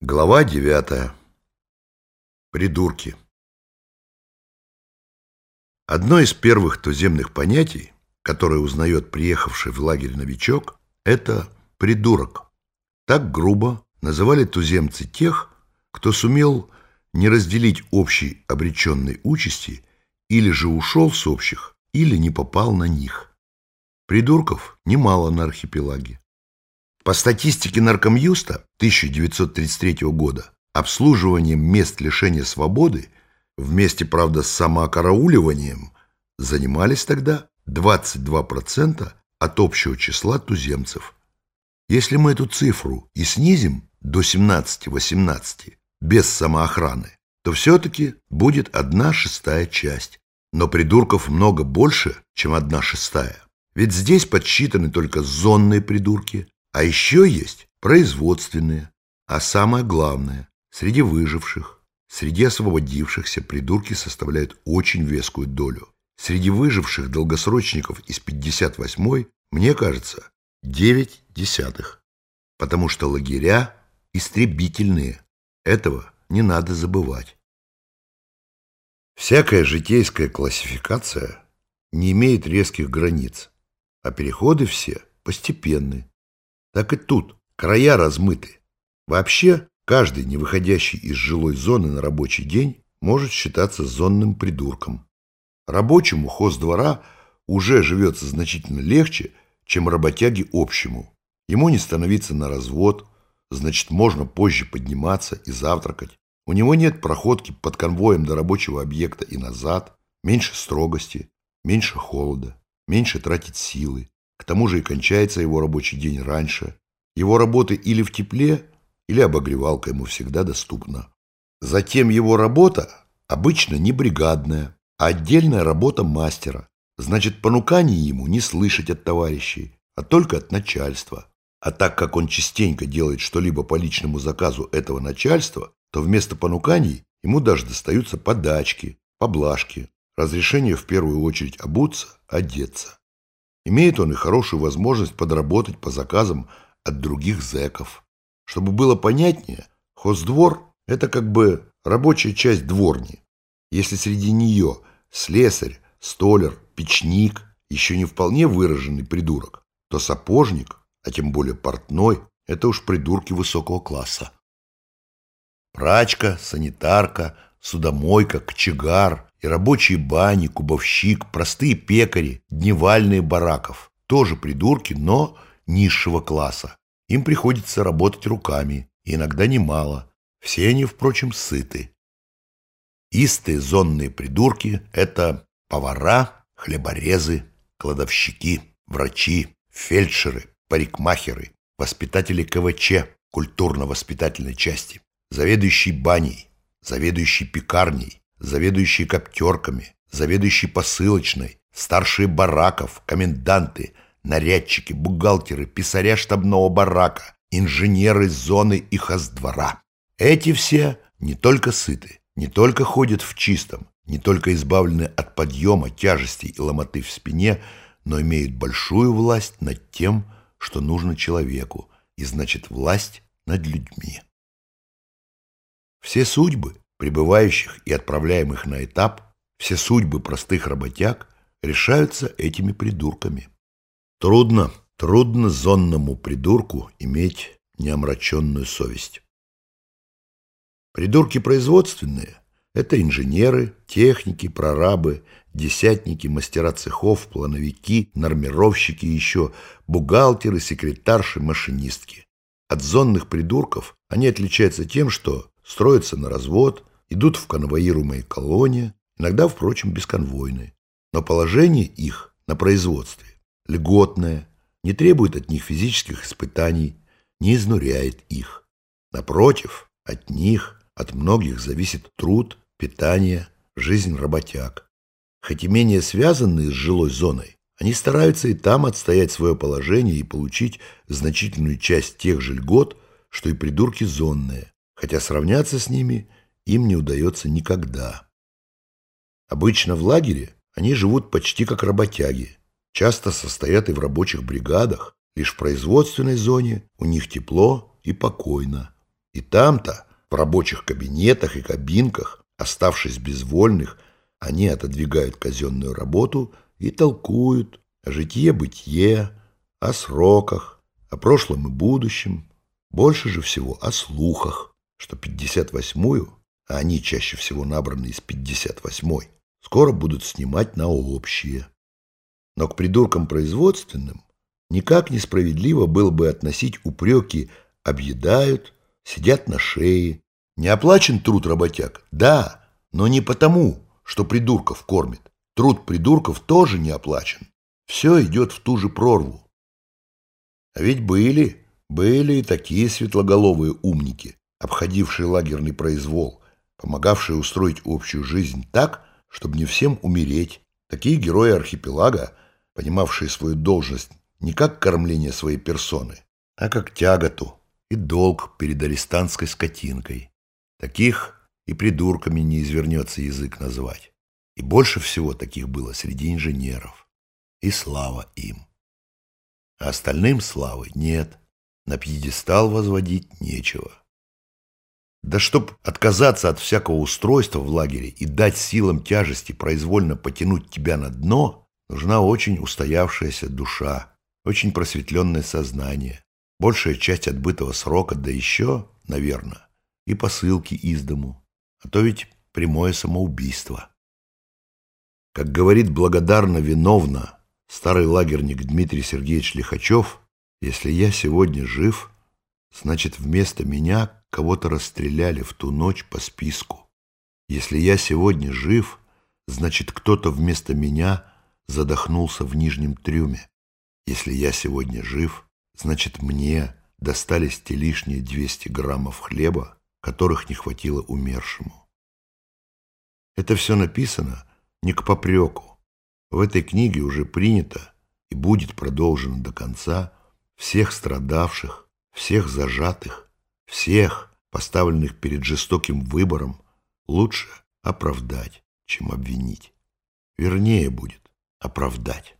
Глава девятая. Придурки. Одно из первых туземных понятий, которое узнает приехавший в лагерь новичок, это «придурок». Так грубо называли туземцы тех, кто сумел не разделить общей обреченной участи или же ушел с общих, или не попал на них. Придурков немало на архипелаге. По статистике Наркомюста 1933 года обслуживанием мест лишения свободы вместе, правда, с самоокарауливанием занимались тогда 22% от общего числа туземцев. Если мы эту цифру и снизим до 17-18 без самоохраны, то все-таки будет одна шестая часть. Но придурков много больше, чем одна шестая. Ведь здесь подсчитаны только зонные придурки, а еще есть производственные. А самое главное, среди выживших, среди освободившихся придурки составляют очень вескую долю. Среди выживших долгосрочников из 58-й, мне кажется, 9 десятых. Потому что лагеря истребительные. Этого не надо забывать. Всякая житейская классификация не имеет резких границ, а переходы все постепенны так и тут края размыты. Вообще, каждый, не выходящий из жилой зоны на рабочий день, может считаться зонным придурком. Рабочему хоздвора уже живется значительно легче, чем работяге общему. Ему не становиться на развод, значит, можно позже подниматься и завтракать. У него нет проходки под конвоем до рабочего объекта и назад, меньше строгости, меньше холода, меньше тратить силы. К тому же и кончается его рабочий день раньше. Его работы или в тепле, или обогревалка ему всегда доступна. Затем его работа обычно не бригадная, а отдельная работа мастера. Значит, понуканий ему не слышать от товарищей, а только от начальства. А так как он частенько делает что-либо по личному заказу этого начальства, то вместо понуканий ему даже достаются подачки, поблажки, разрешение в первую очередь обуться, одеться. Имеет он и хорошую возможность подработать по заказам от других зэков. Чтобы было понятнее, хоздвор – это как бы рабочая часть дворни. Если среди нее слесарь, столер, печник еще не вполне выраженный придурок, то сапожник, а тем более портной – это уж придурки высокого класса. Прачка, санитарка, судомойка, кочегар – и рабочие бани, кубовщик, простые пекари, дневальные бараков. Тоже придурки, но низшего класса. Им приходится работать руками, иногда немало. Все они, впрочем, сыты. Истые зонные придурки – это повара, хлеборезы, кладовщики, врачи, фельдшеры, парикмахеры, воспитатели КВЧ, культурно-воспитательной части, заведующий баней, заведующий пекарней, заведующие коптерками, заведующие посылочной, старшие бараков, коменданты, нарядчики, бухгалтеры, писаря штабного барака, инженеры зоны и хоздвора. Эти все не только сыты, не только ходят в чистом, не только избавлены от подъема, тяжести и ломоты в спине, но имеют большую власть над тем, что нужно человеку, и значит власть над людьми. Все судьбы прибывающих и отправляемых на этап, все судьбы простых работяг решаются этими придурками. Трудно, трудно зонному придурку иметь неомраченную совесть. Придурки производственные – это инженеры, техники, прорабы, десятники, мастера цехов, плановики, нормировщики еще бухгалтеры, секретарши, машинистки. От зонных придурков они отличаются тем, что строятся на развод, идут в конвоируемые колонии, иногда, впрочем, бесконвойные. Но положение их на производстве льготное, не требует от них физических испытаний, не изнуряет их. Напротив, от них, от многих зависит труд, питание, жизнь работяг. Хоть и менее связанные с жилой зоной, они стараются и там отстоять свое положение и получить значительную часть тех же льгот, что и придурки зонные, хотя сравняться с ними им не удается никогда. Обычно в лагере они живут почти как работяги, часто состоят и в рабочих бригадах, лишь в производственной зоне у них тепло и покойно. И там-то, в рабочих кабинетах и кабинках, оставшись безвольных, они отодвигают казенную работу и толкуют о житье-бытие, о сроках, о прошлом и будущем, больше же всего о слухах, что 58-ю, а они чаще всего набраны из 58-й, скоро будут снимать на общие. Но к придуркам производственным никак несправедливо было бы относить упреки «объедают», «сидят на шее». Не оплачен труд работяг? Да, но не потому, что придурков кормит. Труд придурков тоже не оплачен. Все идет в ту же прорву. А ведь были, были и такие светлоголовые умники, обходившие лагерный произвол, помогавшие устроить общую жизнь так, чтобы не всем умереть. Такие герои архипелага, понимавшие свою должность не как кормление своей персоны, а как тяготу и долг перед арестантской скотинкой. Таких и придурками не извернется язык назвать. И больше всего таких было среди инженеров. И слава им. А остальным славы нет. На пьедестал возводить нечего. Да чтоб отказаться от всякого устройства в лагере и дать силам тяжести произвольно потянуть тебя на дно, нужна очень устоявшаяся душа, очень просветленное сознание, большая часть отбытого срока, да еще, наверное, и посылки из дому. А то ведь прямое самоубийство. Как говорит благодарно виновно старый лагерник Дмитрий Сергеевич Лихачев, если я сегодня жив, значит вместо меня кого-то расстреляли в ту ночь по списку. Если я сегодня жив, значит кто-то вместо меня задохнулся в нижнем трюме. Если я сегодня жив, значит мне достались те лишние 200 граммов хлеба, которых не хватило умершему. Это все написано не к попреку. В этой книге уже принято и будет продолжено до конца всех страдавших, всех зажатых, всех, поставленных перед жестоким выбором, лучше оправдать, чем обвинить. Вернее будет оправдать.